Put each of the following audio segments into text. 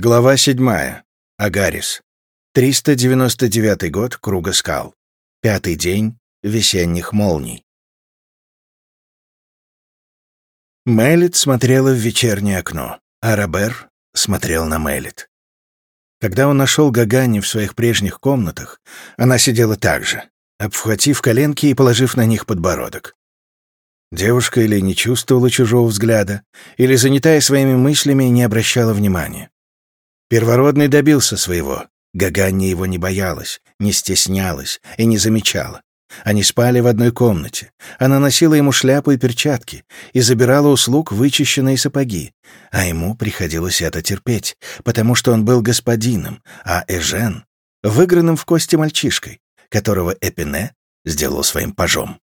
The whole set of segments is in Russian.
Глава 7. Агарис. 399 год Круга скал. Пятый день весенних молний. Мелит смотрела в вечернее окно, а Робер смотрел на Мелит. Когда он нашел Гагани в своих прежних комнатах, она сидела так же, обхватив коленки и положив на них подбородок. Девушка или не чувствовала чужого взгляда, или, занятая своими мыслями, не обращала внимания. Первородный добился своего. Гаганни его не боялась, не стеснялась и не замечала. Они спали в одной комнате. Она носила ему шляпу и перчатки и забирала услуг вычищенные сапоги. А ему приходилось это терпеть, потому что он был господином, а Эжен — выигранным в кости мальчишкой, которого Эпине сделал своим пажом.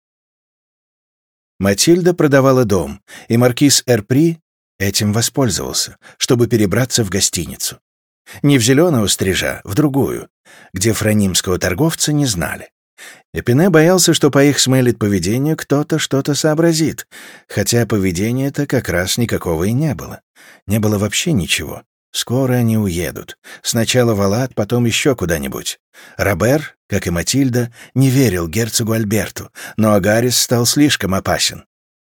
Матильда продавала дом, и маркиз Эрпри этим воспользовался, чтобы перебраться в гостиницу. Не в зеленого стрижа, в другую, где франимского торговца не знали. Эпине боялся, что по их смелит поведению кто-то что-то сообразит, хотя поведения-то как раз никакого и не было. Не было вообще ничего. Скоро они уедут. Сначала в Алат, потом еще куда-нибудь. Робер, как и Матильда, не верил герцогу Альберту, но Агарис стал слишком опасен.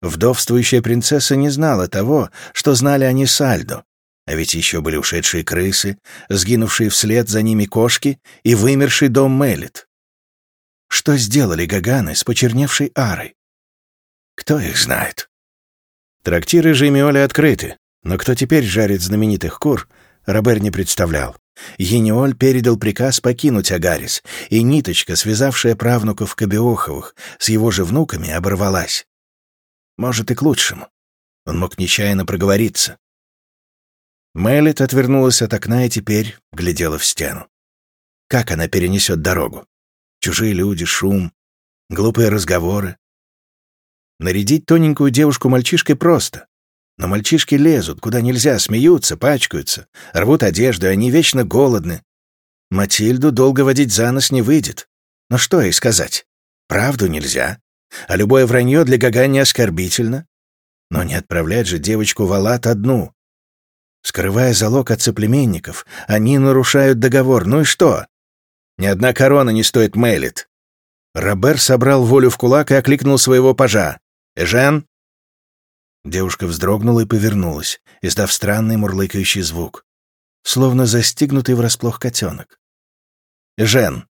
Вдовствующая принцесса не знала того, что знали они с Альдо, а ведь еще были ушедшие крысы, сгинувшие вслед за ними кошки и вымерший дом Мелит. Что сделали Гаганы с почерневшей арой? Кто их знает? Трактиры Жемиоли открыты, но кто теперь жарит знаменитых кур, Робер не представлял. Ениоль передал приказ покинуть Агарис, и ниточка, связавшая правнуков Кабиоховых с его же внуками, оборвалась. Может, и к лучшему. Он мог нечаянно проговориться. Мэлит отвернулась от окна и теперь глядела в стену. Как она перенесет дорогу? Чужие люди, шум, глупые разговоры. Нарядить тоненькую девушку мальчишкой просто. Но мальчишки лезут, куда нельзя, смеются, пачкаются, рвут одежду, и они вечно голодны. Матильду долго водить за нос не выйдет. Но что ей сказать? Правду нельзя. А любое вранье для Гагани оскорбительно. Но не отправлять же девочку в Алат одну. Скрывая залог от соплеменников, они нарушают договор. Ну и что? Ни одна корона не стоит Мелит. Робер собрал волю в кулак и окликнул своего пажа. «Эжен?» Девушка вздрогнула и повернулась, издав странный мурлыкающий звук, словно застигнутый врасплох котенок. «Эжен!»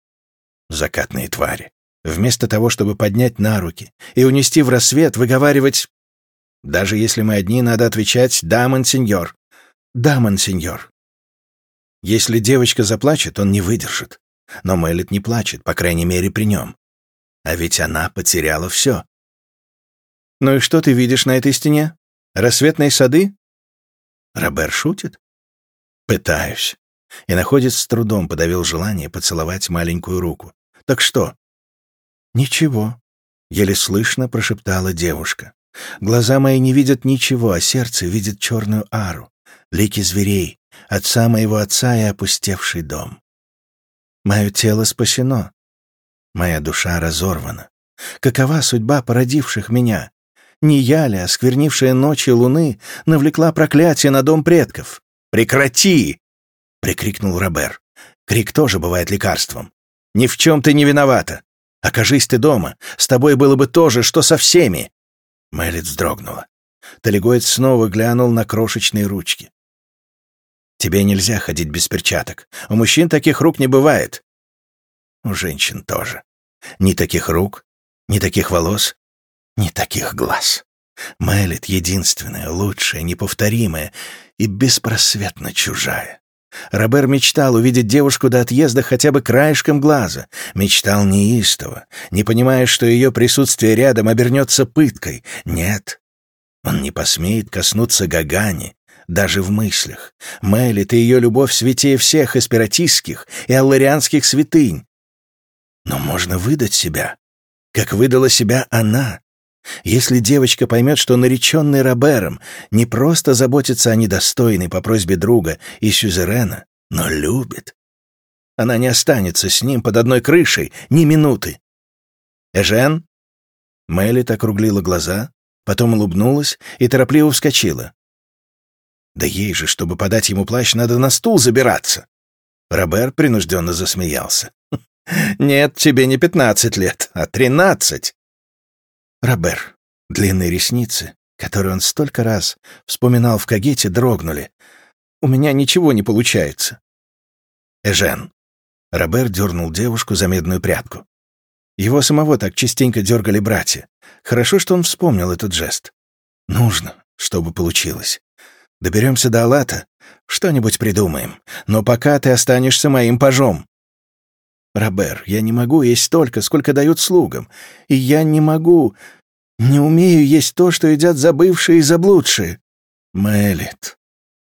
Закатные твари. Вместо того, чтобы поднять на руки и унести в рассвет, выговаривать... Даже если мы одни, надо отвечать «Да, мансиньор». «Да, мансиньор». Если девочка заплачет, он не выдержит. Но Мэлит не плачет, по крайней мере, при нем. А ведь она потеряла все. «Ну и что ты видишь на этой стене? Рассветные сады?» Робер шутит? «Пытаюсь». И находит с трудом подавил желание поцеловать маленькую руку. «Так что?» «Ничего», — еле слышно прошептала девушка. «Глаза мои не видят ничего, а сердце видит черную ару лики зверей, отца моего отца и опустевший дом. Мое тело спасено, моя душа разорвана. Какова судьба породивших меня? Не я ли, осквернившая ночи луны, навлекла проклятие на дом предков? «Прекрати!» — прикрикнул Робер. Крик тоже бывает лекарством. «Ни в чем ты не виновата! Окажись ты дома, с тобой было бы то же, что со всеми!» Мэлит вздрогнула. Талигоид снова глянул на крошечные ручки. Тебе нельзя ходить без перчаток. У мужчин таких рук не бывает. У женщин тоже. Ни таких рук, ни таких волос, ни таких глаз. Мэлит единственная, лучшая, неповторимая и беспросветно чужая. Робер мечтал увидеть девушку до отъезда хотя бы краешком глаза. Мечтал неистово, не понимая, что ее присутствие рядом обернется пыткой. Нет, он не посмеет коснуться Гагани, даже в мыслях. Мелит и ее любовь святее всех эспиратистских и алларианских святынь. Но можно выдать себя, как выдала себя она. Если девочка поймет, что нареченный Робером не просто заботится о недостойной по просьбе друга и сюзерена, но любит, она не останется с ним под одной крышей ни минуты. «Эжен?» Мелит округлила глаза, потом улыбнулась и торопливо вскочила. Да ей же, чтобы подать ему плащ, надо на стул забираться. Робер принужденно засмеялся. «Нет, тебе не пятнадцать лет, а тринадцать!» Робер, длинные ресницы, которые он столько раз вспоминал в Кагете, дрогнули. «У меня ничего не получается». «Эжен». Робер дернул девушку за медную прядку. Его самого так частенько дергали братья. Хорошо, что он вспомнил этот жест. Нужно, чтобы получилось. Доберемся до Алата, что-нибудь придумаем. Но пока ты останешься моим пажом. Робер, я не могу есть столько, сколько дают слугам. И я не могу, не умею есть то, что едят забывшие и заблудшие. Мелит.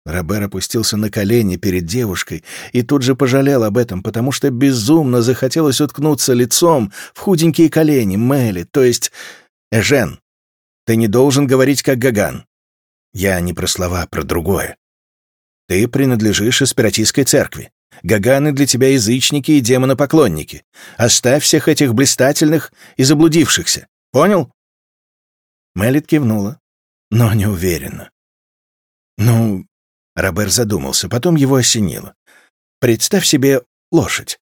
Робер опустился на колени перед девушкой и тут же пожалел об этом, потому что безумно захотелось уткнуться лицом в худенькие колени Мели, то есть Эжен. Ты не должен говорить как Гаган. Я не про слова, а про другое. Ты принадлежишь аспиратистской церкви. Гаганы для тебя язычники и демонопоклонники. Оставь всех этих блистательных и заблудившихся. Понял?» Мелит кивнула, но не уверенно. «Ну...» — Робер задумался, потом его осенило. «Представь себе лошадь.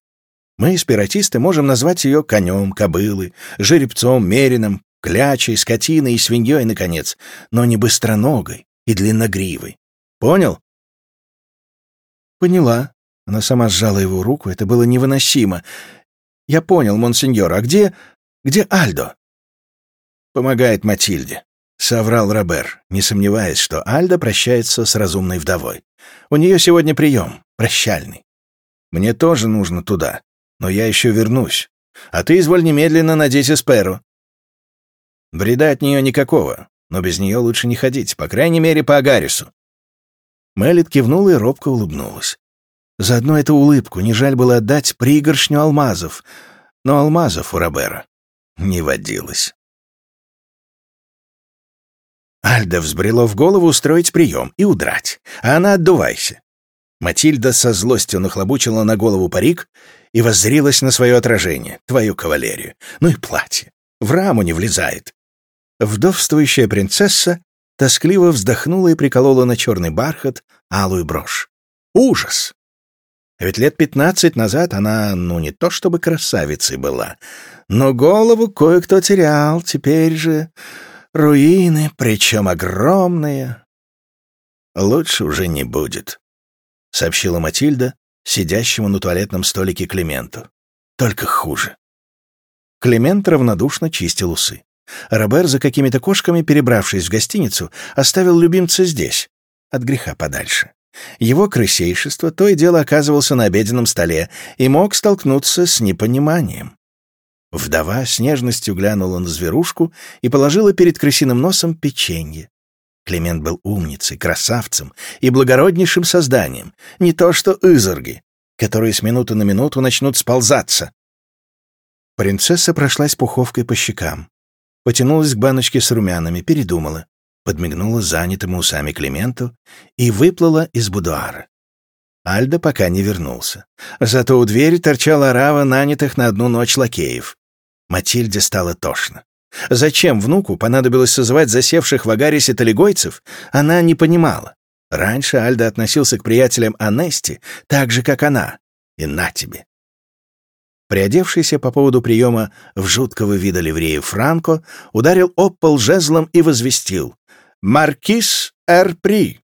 Мы, спиратисты, можем назвать ее конем, кобылой, жеребцом, мерином, клячей, скотиной и свиньей, наконец, но не быстроногой и длинногривой. Понял? Поняла. Она сама сжала его руку, это было невыносимо. Я понял, монсеньор, а где... где Альдо? Помогает Матильде. — соврал Робер, не сомневаясь, что Альда прощается с разумной вдовой. «У нее сегодня прием, прощальный. Мне тоже нужно туда, но я еще вернусь. А ты изволь немедленно надеть эсперу. Вреда от нее никакого, но без нее лучше не ходить, по крайней мере, по Агарису. Мелит кивнула и робко улыбнулась. За одну эту улыбку не жаль было отдать пригоршню алмазов, но алмазов у Робера не водилось. Альда взбрело в голову устроить прием и удрать, а она отдувайся. Матильда со злостью нахлобучила на голову парик и воззрилась на свое отражение, твою кавалерию. Ну и платье. В раму не влезает. Вдовствующая принцесса тоскливо вздохнула и приколола на черный бархат алую брошь. Ужас! Ведь лет пятнадцать назад она, ну, не то чтобы красавицей была, но голову кое-кто терял, теперь же руины, причем огромные. Лучше уже не будет, — сообщила Матильда, сидящему на туалетном столике Клименту. Только хуже. Климент равнодушно чистил усы. Робер за какими-то кошками, перебравшись в гостиницу, оставил любимца здесь, от греха подальше. Его крысейшество то и дело оказывался на обеденном столе и мог столкнуться с непониманием. Вдова с нежностью глянула на зверушку и положила перед крысиным носом печенье. Климент был умницей, красавцем и благороднейшим созданием, не то что изорги, которые с минуты на минуту начнут сползаться. Принцесса прошлась пуховкой по щекам потянулась к баночке с румянами, передумала, подмигнула занятому усами Клименту и выплыла из будуара. Альда пока не вернулся. Зато у двери торчала рава нанятых на одну ночь лакеев. Матильде стало тошно. Зачем внуку понадобилось созывать засевших в Агарисе талигойцев, она не понимала. Раньше Альда относился к приятелям Анести так же, как она. И на тебе. Приодевшийся по поводу приема в жуткого вида ливрея Франко ударил об пол жезлом и возвестил «Маркиз Эрпри».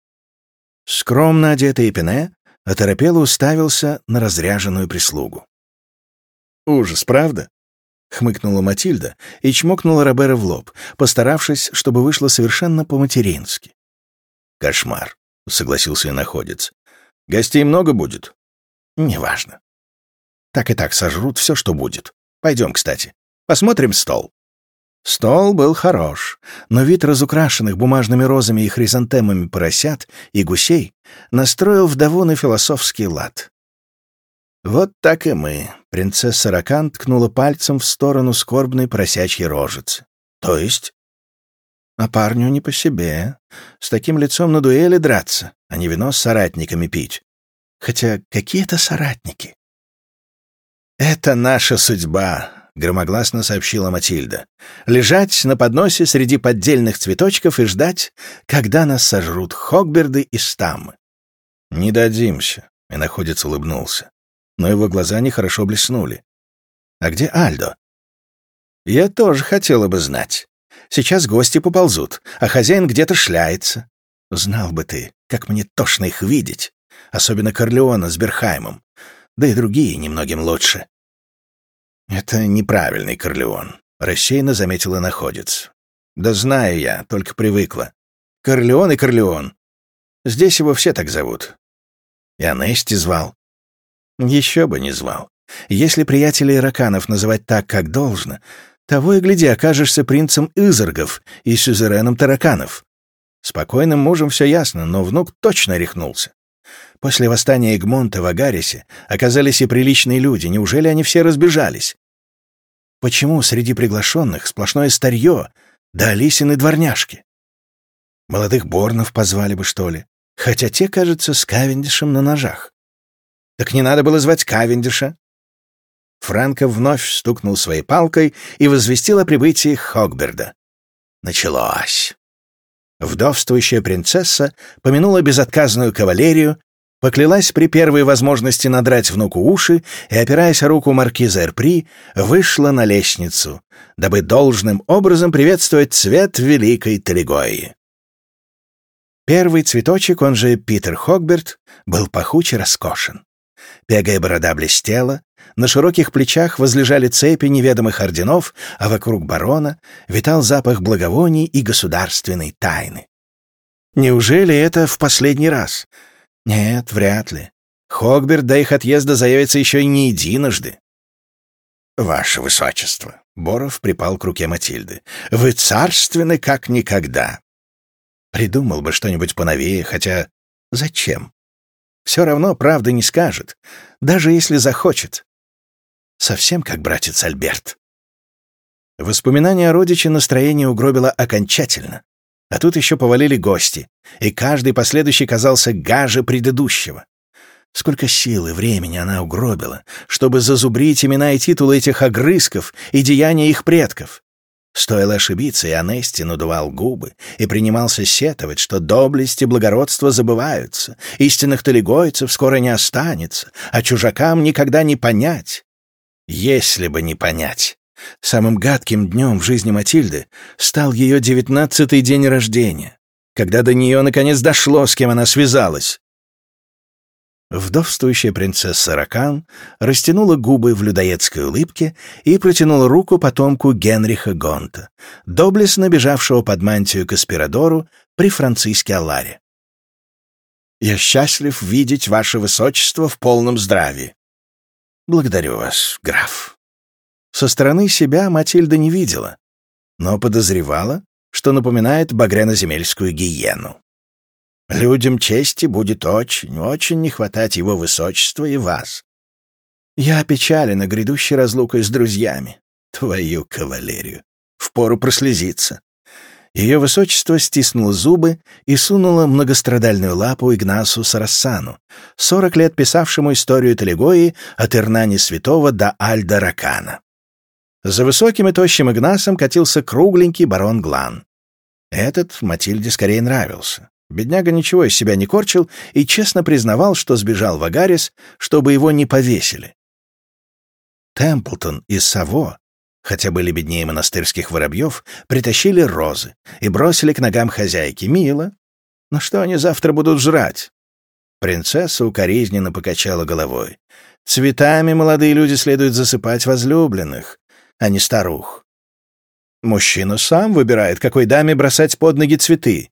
Скромно одетый Пене оторопело уставился на разряженную прислугу. «Ужас, правда?» — хмыкнула Матильда и чмокнула Робера в лоб, постаравшись, чтобы вышло совершенно по-матерински. «Кошмар», — согласился и находец. «Гостей много будет?» «Неважно. Так и так сожрут все, что будет. Пойдем, кстати. Посмотрим стол». Стол был хорош, но вид разукрашенных бумажными розами и хризантемами поросят и гусей настроил вдову на философский лад. Вот так и мы. Принцесса Ракан ткнула пальцем в сторону скорбной поросячьей рожицы. То есть? А парню не по себе. С таким лицом на дуэли драться, а не вино с соратниками пить. Хотя какие это соратники? «Это наша судьба», — громогласно сообщила Матильда. «Лежать на подносе среди поддельных цветочков и ждать, когда нас сожрут Хогберды и Стаммы». «Не дадимся», — находец улыбнулся. Но его глаза нехорошо блеснули. «А где Альдо?» «Я тоже хотела бы знать. Сейчас гости поползут, а хозяин где-то шляется. Знал бы ты, как мне тошно их видеть, особенно Корлеона с Берхаймом, да и другие немногим лучше». «Это неправильный Корлеон», — рассеянно заметила находец. «Да знаю я, только привыкла. Корлеон и Корлеон. Здесь его все так зовут. И Анести звал. Еще бы не звал. Если приятелей Ираканов называть так, как должно, того и гляди, окажешься принцем Изергов и сюзереном тараканов. Спокойным мужем все ясно, но внук точно рехнулся. После восстания Эгмонта в Агарисе оказались и приличные люди. Неужели они все разбежались? Почему среди приглашенных сплошное старье, да Алисины дворняжки? Молодых борнов позвали бы, что ли? Хотя те, кажется, с Кавендишем на ножах. Так не надо было звать Кавендиша. Франко вновь стукнул своей палкой и возвестил о прибытии Хогберда. Началось. Вдовствующая принцесса помянула безотказную кавалерию, поклялась при первой возможности надрать внуку уши и, опираясь о руку маркиза Эрпри, вышла на лестницу, дабы должным образом приветствовать цвет великой Талигои. Первый цветочек, он же Питер Хогберт, был пахуче роскошен. Пегая борода блестела, на широких плечах возлежали цепи неведомых орденов, а вокруг барона витал запах благовоний и государственной тайны. Неужели это в последний раз? Нет, вряд ли. Хогберт до их отъезда заявится еще и не единожды. «Ваше Высочество!» — Боров припал к руке Матильды. «Вы царственны, как никогда!» Придумал бы что-нибудь поновее, хотя зачем? Все равно правды не скажет, даже если захочет. Совсем как братец Альберт. Воспоминания о родиче настроение угробило окончательно. А тут еще повалили гости, и каждый последующий казался гаже предыдущего. Сколько сил и времени она угробила, чтобы зазубрить имена и титулы этих огрызков и деяния их предков. Стоило ошибиться, и Анести надувал губы и принимался сетовать, что доблесть и благородство забываются, истинных талигойцев скоро не останется, а чужакам никогда не понять. Если бы не понять. Самым гадким днем в жизни Матильды стал ее девятнадцатый день рождения, когда до нее наконец дошло, с кем она связалась. Вдовствующая принцесса Ракан растянула губы в людоедской улыбке и протянула руку потомку Генриха Гонта, доблестно бежавшего под мантию к при Франциске Алларе. «Я счастлив видеть ваше высочество в полном здравии. «Благодарю вас, граф». Со стороны себя Матильда не видела, но подозревала, что напоминает багряно-земельскую гиену. Людям чести будет очень, очень не хватать его высочества и вас. Я опечалена грядущей разлукой с друзьями. Твою кавалерию. Впору прослезиться. Ее высочество стиснуло зубы и сунуло многострадальную лапу Игнасу Сарассану, сорок лет писавшему историю Талигои от Ирнани Святого до Альда Ракана. За высоким и тощим Игнасом катился кругленький барон Глан. Этот Матильде скорее нравился. Бедняга ничего из себя не корчил и честно признавал, что сбежал в Агарис, чтобы его не повесили. Темплтон из Саво хотя были беднее монастырских воробьев, притащили розы и бросили к ногам хозяйки. Мило. Но что они завтра будут жрать? Принцесса укоризненно покачала головой. Цветами молодые люди следует засыпать возлюбленных, а не старух. Мужчина сам выбирает, какой даме бросать под ноги цветы.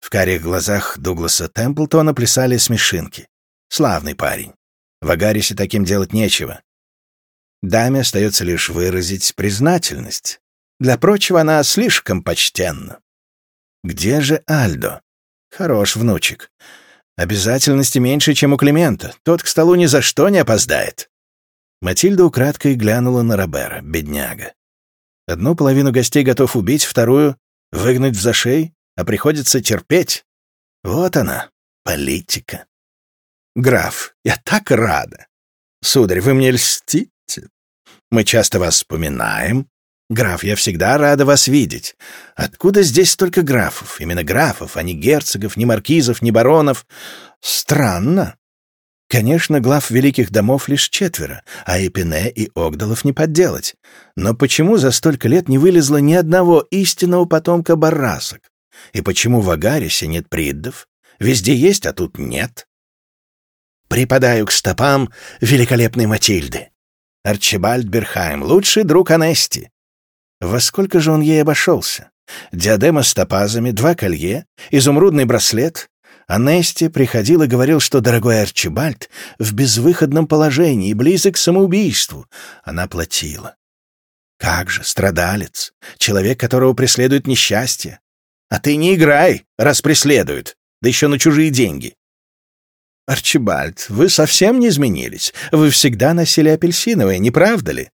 В карих глазах Дугласа Темплтона плясали смешинки. Славный парень. В Агарисе таким делать нечего. Даме остается лишь выразить признательность. Для прочего она слишком почтенна. Где же Альдо? Хорош внучек. Обязательности меньше, чем у Климента. Тот к столу ни за что не опоздает. Матильда украдкой глянула на Робера, бедняга. Одну половину гостей готов убить, вторую — выгнать в зашей, а приходится терпеть. Вот она, политика. Граф, я так рада. Сударь, вы мне льстите. Мы часто вас вспоминаем. Граф, я всегда рада вас видеть. Откуда здесь столько графов? Именно графов, а не герцогов, ни маркизов, ни баронов. Странно. Конечно, глав великих домов лишь четверо, а Эпине и Огдалов не подделать. Но почему за столько лет не вылезло ни одного истинного потомка барасок? И почему в Агарисе нет приддов? Везде есть, а тут нет. Припадаю к стопам великолепной Матильды. Арчибальд Берхайм, лучший друг Анести. Во сколько же он ей обошелся? Диадема с топазами, два колье, изумрудный браслет. Анести приходил и говорил, что дорогой Арчибальд в безвыходном положении, близок к самоубийству. Она платила. Как же, страдалец, человек, которого преследует несчастье. А ты не играй, раз преследуют, да еще на чужие деньги. Арчибальд, вы совсем не изменились. Вы всегда носили апельсиновые, не правда ли?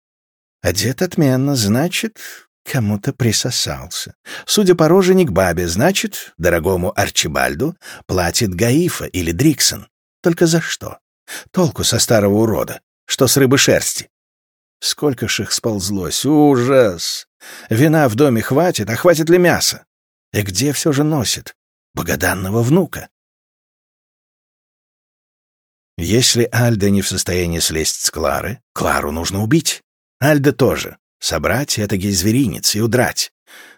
Одет отменно, значит, кому-то присосался. Судя по роже, не к бабе, значит, дорогому Арчибальду платит Гаифа или Дриксон. Только за что? Толку со старого урода, что с рыбы шерсти. Сколько ж их сползлось, ужас! Вина в доме хватит, а хватит ли мяса? И где все же носит? Богоданного внука. Если Альда не в состоянии слезть с Клары, Клару нужно убить. Альда тоже. Собрать этакий зверинец и удрать.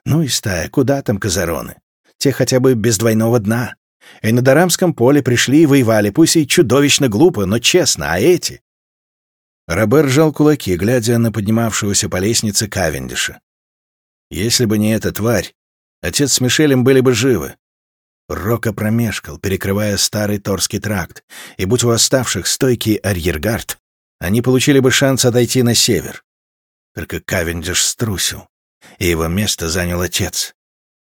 Ну и стая, куда там казароны? Те хотя бы без двойного дна. И на Дарамском поле пришли и воевали, пусть и чудовищно глупо, но честно, а эти... Робер сжал кулаки, глядя на поднимавшегося по лестнице Кавендиша. Если бы не эта тварь, Отец с Мишелем были бы живы. Рока промешкал, перекрывая старый Торский тракт, и будь у оставших стойкий арьергард, они получили бы шанс отойти на север. Только Кавендиш струсил, и его место занял отец,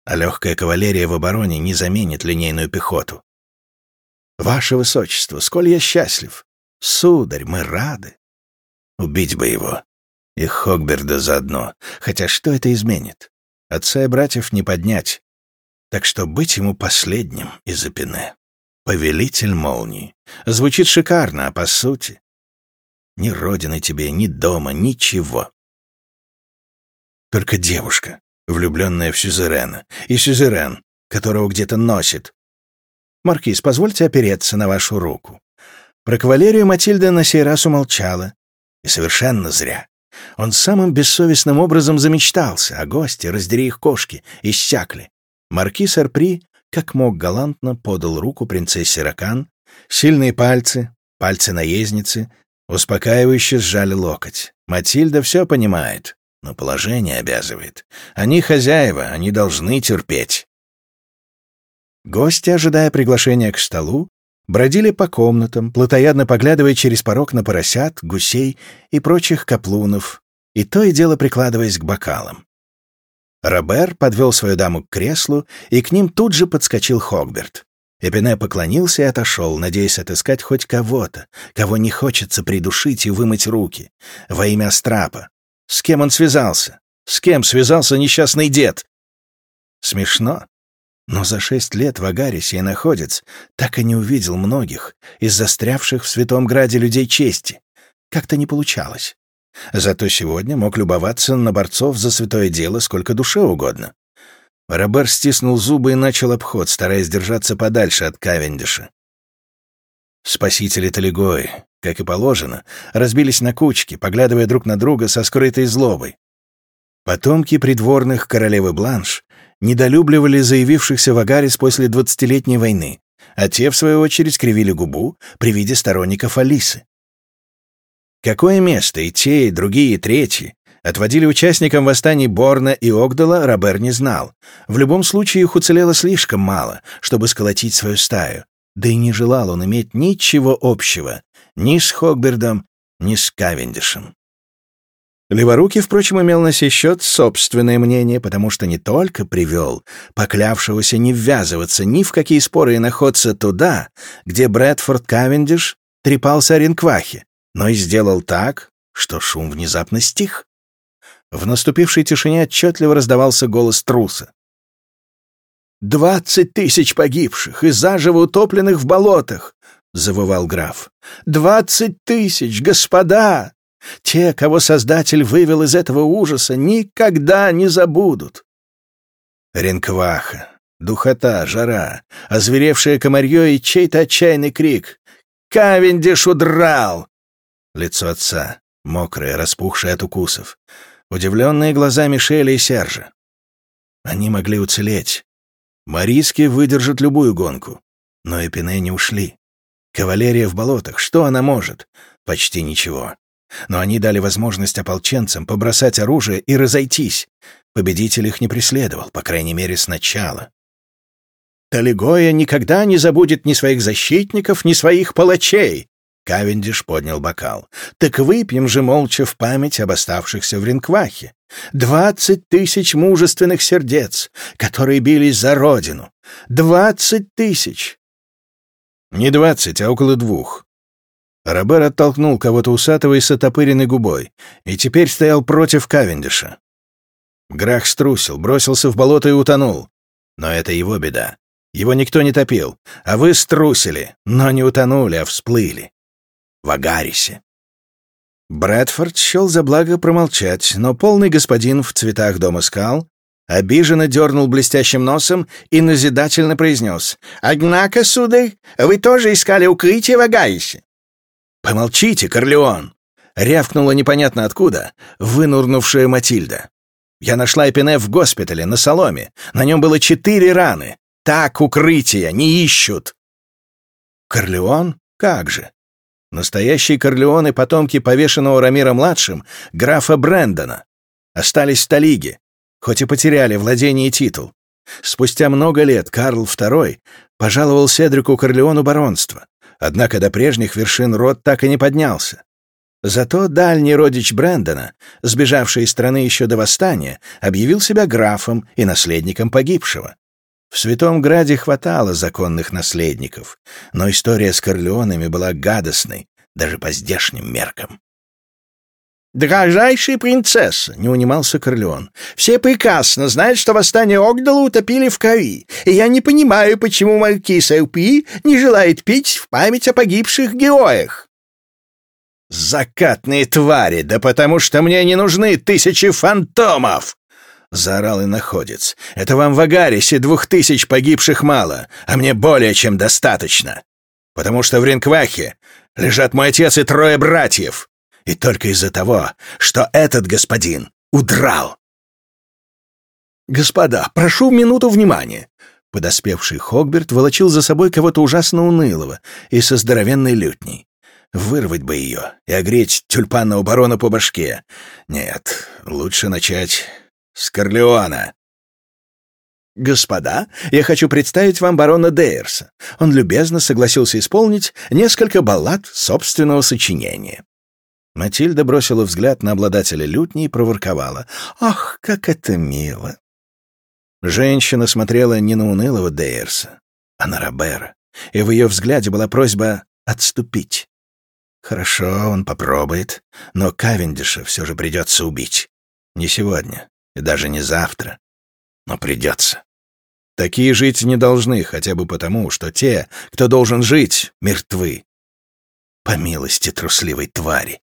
а легкая кавалерия в обороне не заменит линейную пехоту. «Ваше Высочество, сколь я счастлив! Сударь, мы рады!» Убить бы его. И Хогберда заодно. Хотя что это изменит? Отца и братьев не поднять. Так что быть ему последним из Эпине. Повелитель молнии. Звучит шикарно, а по сути... Ни родины тебе, ни дома, ничего. Только девушка, влюбленная в Сюзерена, и Сюзерен, которого где-то носит. Маркиз, позвольте опереться на вашу руку. Про кавалерию Матильда на сей раз умолчала. И совершенно зря. Он самым бессовестным образом замечтался, а гости, раздери их кошки, иссякли. Маркиз Арпри, как мог галантно, подал руку принцессе Ракан, сильные пальцы, пальцы наездницы, успокаивающе сжали локоть. Матильда все понимает, но положение обязывает. Они хозяева, они должны терпеть. Гости, ожидая приглашения к столу, бродили по комнатам, плотоядно поглядывая через порог на поросят, гусей и прочих каплунов, и то и дело прикладываясь к бокалам. Робер подвел свою даму к креслу, и к ним тут же подскочил Хогберт. Эпине поклонился и отошел, надеясь отыскать хоть кого-то, кого не хочется придушить и вымыть руки, во имя Страпа. С кем он связался? С кем связался несчастный дед? Смешно. Но за шесть лет в Агарисе и находец так и не увидел многих из застрявших в Святом Граде людей чести. Как-то не получалось. Зато сегодня мог любоваться на борцов за святое дело сколько душе угодно. Робер стиснул зубы и начал обход, стараясь держаться подальше от Кавендиша. Спасители Талигои, как и положено, разбились на кучки, поглядывая друг на друга со скрытой злобой. Потомки придворных королевы Бланш недолюбливали заявившихся в Агарис после двадцатилетней войны, а те, в свою очередь, кривили губу при виде сторонников Алисы. Какое место и те, и другие, и третьи отводили участникам восстаний Борна и Огдала, Робер не знал. В любом случае их уцелело слишком мало, чтобы сколотить свою стаю. Да и не желал он иметь ничего общего ни с Хогбердом, ни с Кавендишем. Леворукий, впрочем, имел на сей счет собственное мнение, потому что не только привел поклявшегося не ввязываться ни в какие споры и находиться туда, где Брэдфорд Кавендиш трепался о ринквахе, но и сделал так, что шум внезапно стих. В наступившей тишине отчетливо раздавался голос труса. «Двадцать тысяч погибших и заживо утопленных в болотах!» — завывал граф. «Двадцать тысяч, господа! Те, кого Создатель вывел из этого ужаса, никогда не забудут. Ренкваха, духота, жара, озверевшее комарье и чей-то отчаянный крик. «Кавендиш удрал!» Лицо отца, мокрое, распухшее от укусов. Удивленные глаза Мишеля и Сержа. Они могли уцелеть. Мариски выдержат любую гонку. Но и Пине не ушли. Кавалерия в болотах, что она может? Почти ничего. Но они дали возможность ополченцам побросать оружие и разойтись. Победитель их не преследовал, по крайней мере, сначала. Талигоя никогда не забудет ни своих защитников, ни своих палачей. Кавендиш поднял бокал. «Так выпьем же молча в память об оставшихся в Ринквахе. Двадцать тысяч мужественных сердец, которые бились за родину. Двадцать тысяч!» «Не двадцать, а около двух». Робер оттолкнул кого-то усатого и с отопыренной губой, и теперь стоял против Кавендиша. Грах струсил, бросился в болото и утонул. Но это его беда. Его никто не топил, а вы струсили, но не утонули, а всплыли в Агарисе. Брэдфорд счел за благо промолчать, но полный господин в цветах дома скал обиженно дернул блестящим носом и назидательно произнес. «Однако, сударь, вы тоже искали укрытие в Агарисе». «Помолчите, Корлеон!» — рявкнула непонятно откуда вынурнувшая Матильда. «Я нашла Эпине в госпитале, на соломе. На нем было четыре раны. Так укрытия не ищут». «Корлеон? Как же? Настоящие Корлеоны — потомки повешенного Рамира-младшим, графа Брэндона. Остались в Талиге, хоть и потеряли владение и титул. Спустя много лет Карл II пожаловал Седрику Корлеону баронство, однако до прежних вершин род так и не поднялся. Зато дальний родич Брэндона, сбежавший из страны еще до восстания, объявил себя графом и наследником погибшего. В Святом Граде хватало законных наследников, но история с Корлеонами была гадостной, даже по здешним меркам. «Дорожайшая принцесса!» — не унимался Корлеон. «Все прекрасно знают, что восстание Огдала утопили в крови, и я не понимаю, почему маркиз Элпи не желает пить в память о погибших героях». «Закатные твари! Да потому что мне не нужны тысячи фантомов!» — заорал иноходец. «Это вам в Агарисе двух тысяч погибших мало, а мне более чем достаточно. Потому что в Ринквахе лежат мой отец и трое братьев. И только из-за того, что этот господин удрал». «Господа, прошу минуту внимания!» Подоспевший Хогберт волочил за собой кого-то ужасно унылого и со здоровенной лютней. Вырвать бы ее и огреть тюльпанного барона по башке. Нет, лучше начать с Корлеона. «Господа, я хочу представить вам барона Дейерса. Он любезно согласился исполнить несколько баллад собственного сочинения». Матильда бросила взгляд на обладателя лютни и проворковала. «Ах, как это мило!» Женщина смотрела не на унылого Дейерса, а на Робера, и в ее взгляде была просьба отступить. Хорошо, он попробует, но Кавендиша все же придется убить. Не сегодня, и даже не завтра. Но придется. Такие жить не должны, хотя бы потому, что те, кто должен жить, мертвы. По милости трусливой твари.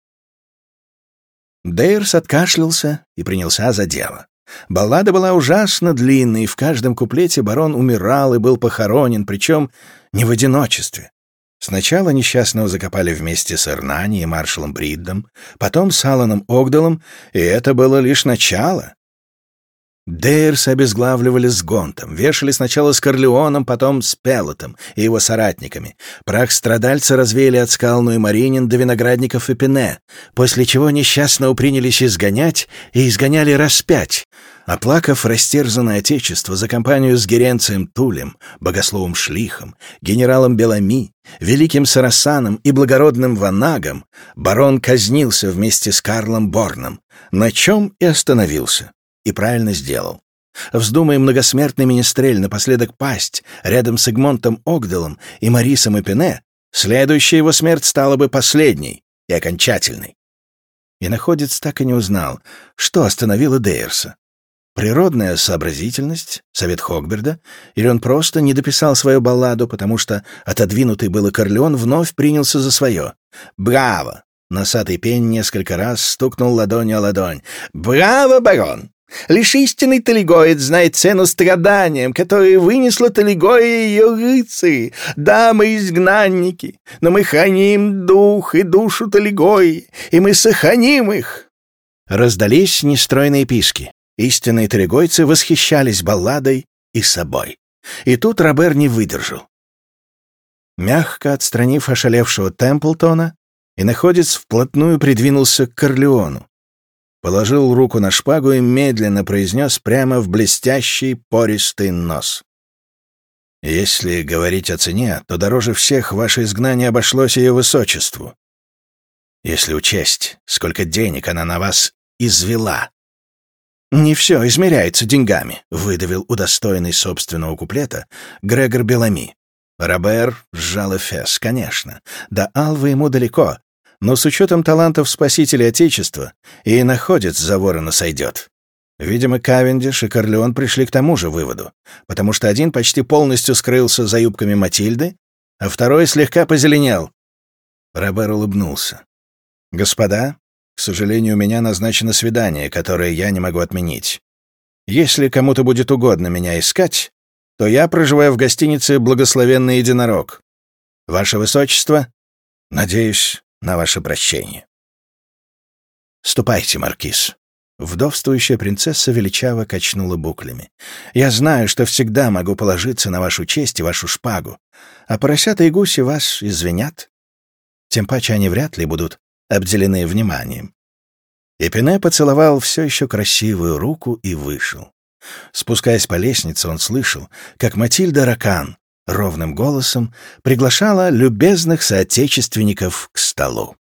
Дейрс откашлялся и принялся за дело. Баллада была ужасно длинной, и в каждом куплете барон умирал и был похоронен, причем не в одиночестве. Сначала несчастного закопали вместе с Эрнани и маршалом Бриддом, потом с Алланом Огдалом, и это было лишь начало. Дейрс обезглавливали с Гонтом, вешали сначала с Корлеоном, потом с Пелотом и его соратниками. Прах страдальца развеяли от Скалну и Маринин до виноградников и Пене, после чего несчастного принялись изгонять и изгоняли распять. Оплакав растерзанное отечество за компанию с Геренцием Тулем, богословом Шлихом, генералом Белами, великим Сарасаном и благородным Ванагом, барон казнился вместе с Карлом Борном, на чем и остановился. И правильно сделал. Вздумай многосмертный министрель напоследок пасть рядом с Эгмонтом Огделом и Марисом Эпине, следующая его смерть стала бы последней и окончательной. И находец так и не узнал, что остановило Дейерса. Природная сообразительность, совет Хогберда, или он просто не дописал свою балладу, потому что отодвинутый было Корлеон вновь принялся за свое. «Браво! Носатый пень несколько раз стукнул ладонью о ладонь. «Браво, барон! Лишь истинный талигоид знает цену страданиям, которые вынесла талигоя и ее рыцари, дамы-изгнанники. Но мы храним дух и душу талигои, и мы сохраним их!» Раздались нестройные писки. Истинные талигойцы восхищались балладой и собой. И тут Робер не выдержал. Мягко отстранив ошалевшего Темплтона, и находец вплотную придвинулся к Корлеону. Положил руку на шпагу и медленно произнес прямо в блестящий пористый нос. «Если говорить о цене, то дороже всех ваше изгнание обошлось ее высочеству. Если учесть, сколько денег она на вас извела». «Не все измеряется деньгами», — выдавил удостоенный собственного куплета Грегор Белами. Робер сжал Эфес, конечно. До Алвы ему далеко, но с учетом талантов спасителя Отечества и находец за ворона сойдет. Видимо, Кавендиш и Корлеон пришли к тому же выводу, потому что один почти полностью скрылся за юбками Матильды, а второй слегка позеленел. Робер улыбнулся. «Господа, к сожалению, у меня назначено свидание, которое я не могу отменить. Если кому-то будет угодно меня искать, то я проживаю в гостинице «Благословенный единорог». Ваше Высочество, надеюсь на ваше прощение. Ступайте, Маркиз. Вдовствующая принцесса величаво качнула буклями. «Я знаю, что всегда могу положиться на вашу честь и вашу шпагу, а поросята и гуси вас извинят. Тем паче они вряд ли будут обделены вниманием». И Пене поцеловал все еще красивую руку и вышел. Спускаясь по лестнице, он слышал, как Матильда Ракан ровным голосом приглашала любезных соотечественников к столу.